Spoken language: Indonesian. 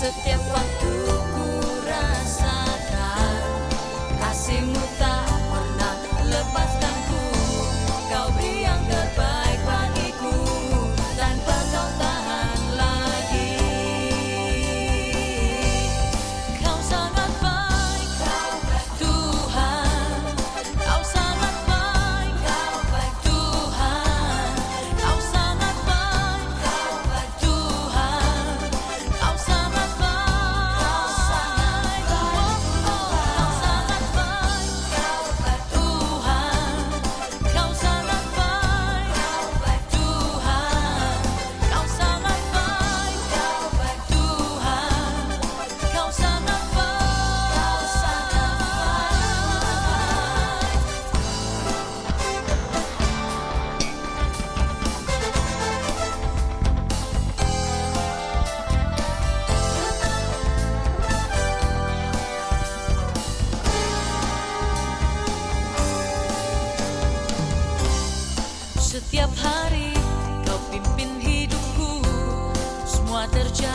打电话 Setiap hari kau pimpin hidupku. Semua terjadi